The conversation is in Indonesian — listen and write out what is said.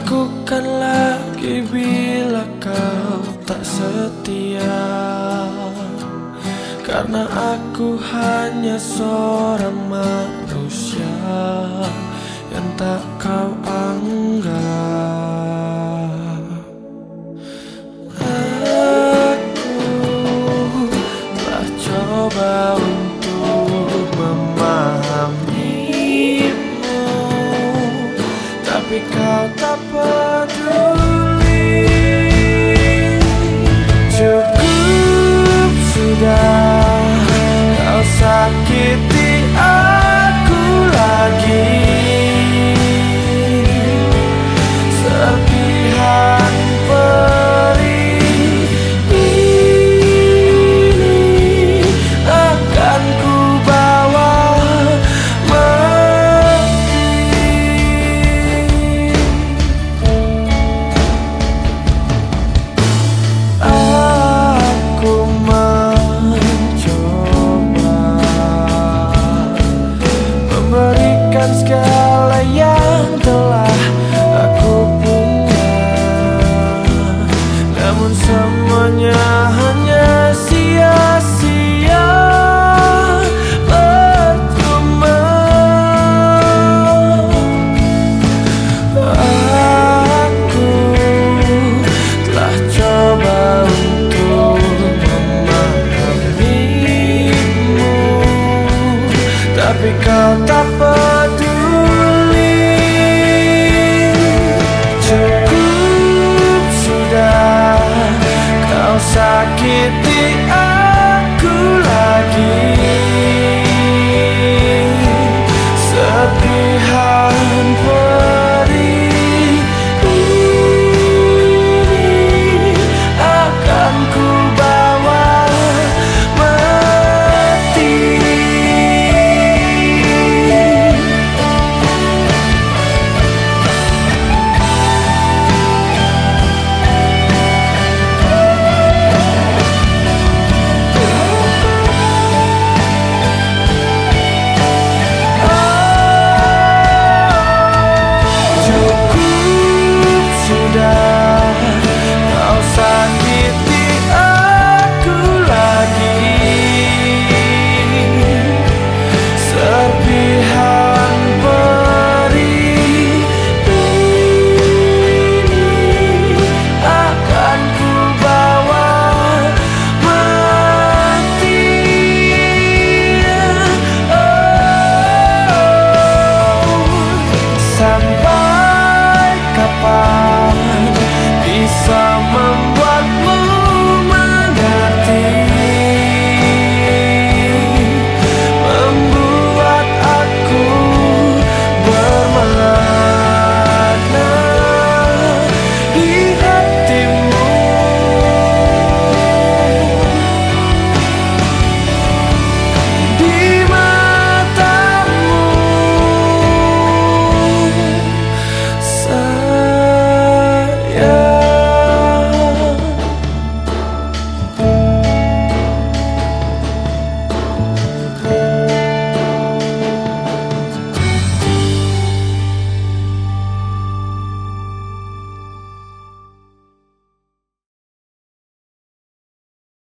lakukan lagi bila kau tak setia. Karena aku hanya seorang manusia Yang tak kau anggap. supper.